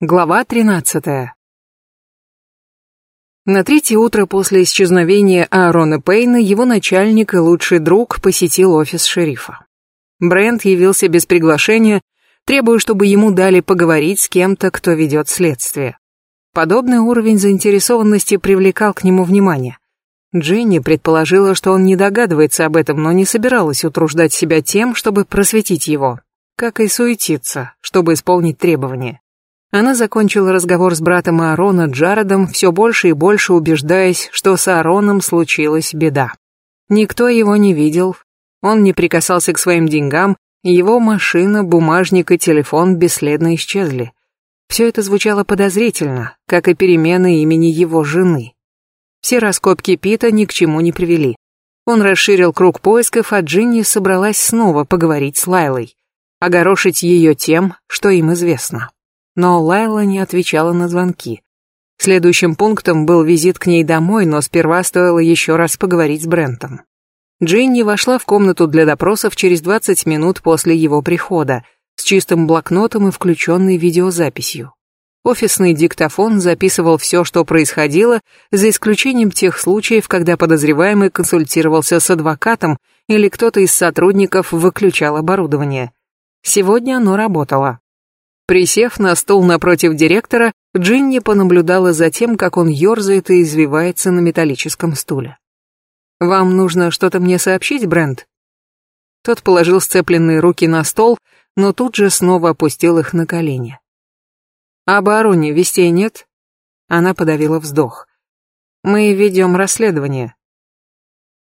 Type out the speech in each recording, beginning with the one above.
Глава 13. На третье утро после исчезновения Аарона Пейна его начальник и лучший друг посетил офис шерифа. Брент явился без приглашения, требуя, чтобы ему дали поговорить с кем-то, кто ведет следствие. Подобный уровень заинтересованности привлекал к нему внимание. Дженни предположила, что он не догадывается об этом, но не собиралась утруждать себя тем, чтобы просветить его, как и суетиться, чтобы исполнить требования. Она закончила разговор с братом Аарона Джаредом, все больше и больше убеждаясь, что с Аароном случилась беда. Никто его не видел, он не прикасался к своим деньгам, его машина, бумажник и телефон бесследно исчезли. Все это звучало подозрительно, как и перемена имени его жены. Все раскопки Пита ни к чему не привели. Он расширил круг поисков, а Джинни собралась снова поговорить с Лайлой, огорошить ее тем, что им известно но Лайла не отвечала на звонки. Следующим пунктом был визит к ней домой, но сперва стоило еще раз поговорить с Брентом. Джинни вошла в комнату для допросов через 20 минут после его прихода, с чистым блокнотом и включенной видеозаписью. Офисный диктофон записывал все, что происходило, за исключением тех случаев, когда подозреваемый консультировался с адвокатом или кто-то из сотрудников выключал оборудование. Сегодня оно работало. Присев на стул напротив директора, Джинни понаблюдала за тем, как он ерзает и извивается на металлическом стуле. «Вам нужно что-то мне сообщить, Брент?» Тот положил сцепленные руки на стол, но тут же снова опустил их на колени. «Об Аруне вестей нет?» Она подавила вздох. «Мы ведем расследование».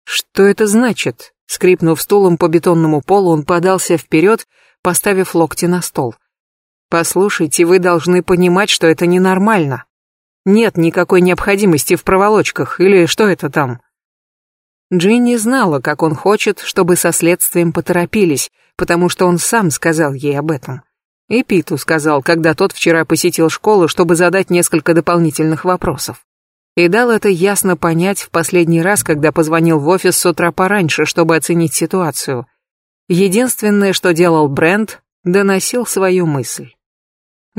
«Что это значит?» Скрипнув стулом по бетонному полу, он подался вперед, поставив локти на стол. Послушайте, вы должны понимать, что это ненормально. Нет никакой необходимости в проволочках, или что это там? Джинни знала, как он хочет, чтобы со следствием поторопились, потому что он сам сказал ей об этом. И Питу сказал, когда тот вчера посетил школу, чтобы задать несколько дополнительных вопросов. И дал это ясно понять в последний раз, когда позвонил в офис с утра пораньше, чтобы оценить ситуацию. Единственное, что делал Брент, доносил свою мысль.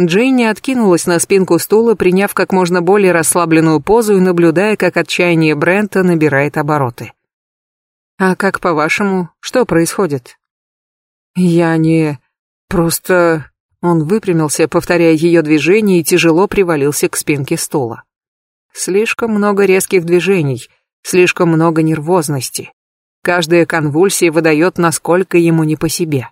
Джейни откинулась на спинку стула, приняв как можно более расслабленную позу и наблюдая, как отчаяние Брента набирает обороты. «А как по-вашему, что происходит?» «Я не... просто...» Он выпрямился, повторяя ее движение, и тяжело привалился к спинке стула. Слишком много резких движений, слишком много нервозности. Каждая конвульсия выдает, насколько ему не по себе.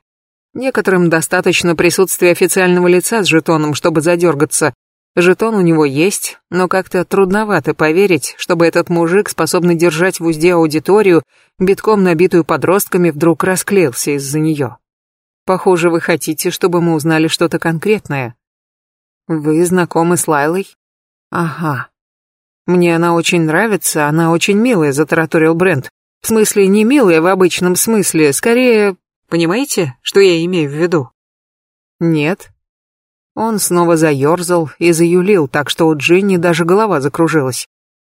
Некоторым достаточно присутствия официального лица с жетоном, чтобы задергаться. Жетон у него есть, но как-то трудновато поверить, чтобы этот мужик, способный держать в узде аудиторию, битком набитую подростками, вдруг расклеился из-за нее. Похоже, вы хотите, чтобы мы узнали что-то конкретное. Вы знакомы с Лайлой? Ага. Мне она очень нравится, она очень милая, затараторил Брент. В смысле, не милая в обычном смысле, скорее Понимаете, что я имею в виду? Нет. Он снова заерзал и заюлил, так что у Джинни даже голова закружилась.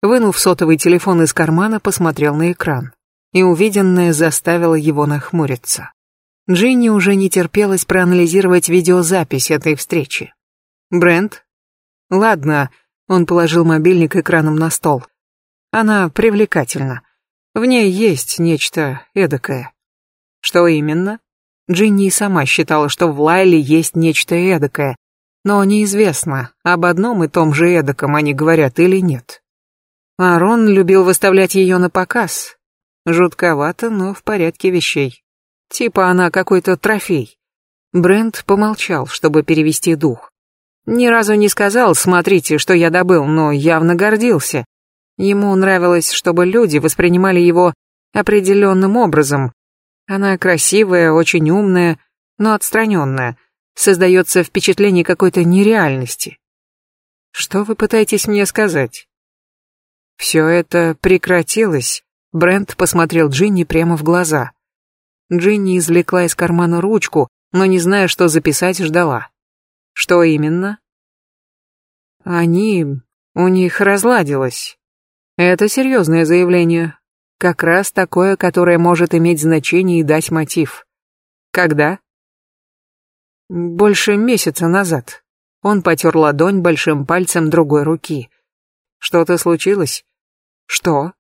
Вынув сотовый телефон из кармана, посмотрел на экран. И увиденное заставило его нахмуриться. Джинни уже не терпелось проанализировать видеозапись этой встречи. Брент? Ладно, он положил мобильник экраном на стол. Она привлекательна. В ней есть нечто эдакое. Что именно? Джинни и сама считала, что в Лайле есть нечто эдакое, но неизвестно, об одном и том же эдаком они говорят или нет. Арон любил выставлять ее на показ. Жутковато, но в порядке вещей. Типа она какой-то трофей. Брент помолчал, чтобы перевести дух. Ни разу не сказал «смотрите, что я добыл», но явно гордился. Ему нравилось, чтобы люди воспринимали его определенным образом, она красивая, очень умная, но отстраненная. Создается впечатление какой-то нереальности. Что вы пытаетесь мне сказать? Все это прекратилось. Брент посмотрел Джинни прямо в глаза. Джинни извлекла из кармана ручку, но не зная, что записать, ждала. Что именно? Они... у них разладилось. Это серьезное заявление. Как раз такое, которое может иметь значение и дать мотив. Когда? Больше месяца назад. Он потер ладонь большим пальцем другой руки. Что-то случилось? Что?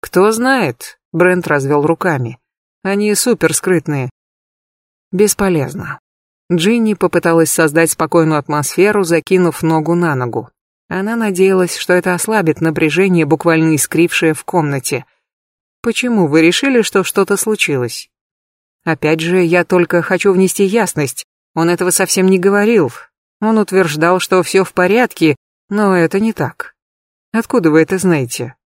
Кто знает, Брент развел руками. Они супер скрытные. Бесполезно. Джинни попыталась создать спокойную атмосферу, закинув ногу на ногу. Она надеялась, что это ослабит напряжение, буквально искрившее в комнате. Почему вы решили, что что-то случилось? Опять же, я только хочу внести ясность. Он этого совсем не говорил. Он утверждал, что все в порядке, но это не так. Откуда вы это знаете?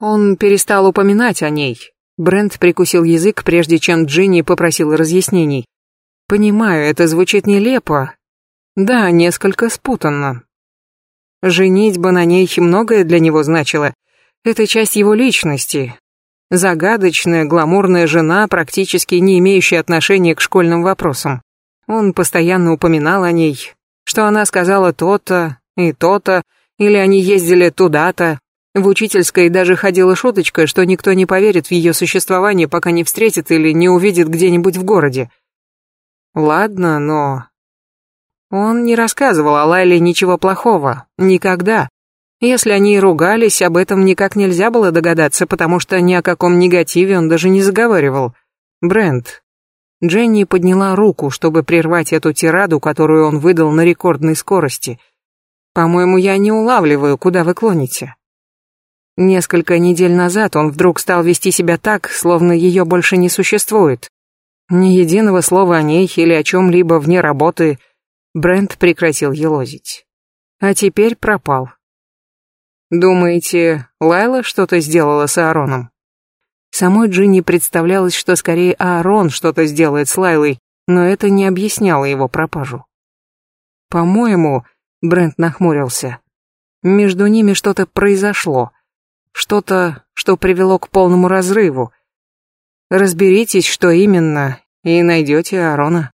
Он перестал упоминать о ней. Брент прикусил язык, прежде чем Джинни попросил разъяснений. Понимаю, это звучит нелепо. Да, несколько спутанно. Женитьба на ней многое для него значила. Это часть его личности. Загадочная, гламурная жена, практически не имеющая отношения к школьным вопросам. Он постоянно упоминал о ней, что она сказала то-то и то-то, или они ездили туда-то. В учительской даже ходила шуточка, что никто не поверит в ее существование, пока не встретит или не увидит где-нибудь в городе. Ладно, но он не рассказывал о Лайле ничего плохого. Никогда. Если они и ругались, об этом никак нельзя было догадаться, потому что ни о каком негативе он даже не заговаривал. Брент. Дженни подняла руку, чтобы прервать эту тираду, которую он выдал на рекордной скорости. По-моему, я не улавливаю, куда вы клоните. Несколько недель назад он вдруг стал вести себя так, словно ее больше не существует. Ни единого слова о ней или о чем-либо вне работы, Брент прекратил елозить. А теперь пропал. Думаете, Лайла что-то сделала с Аароном? Самой Джинни представлялось, что скорее Аарон что-то сделает с Лайлой, но это не объясняло его пропажу. По-моему, Брент нахмурился. Между ними что-то произошло. Что-то, что привело к полному разрыву. Разберитесь, что именно, и найдете Аарона.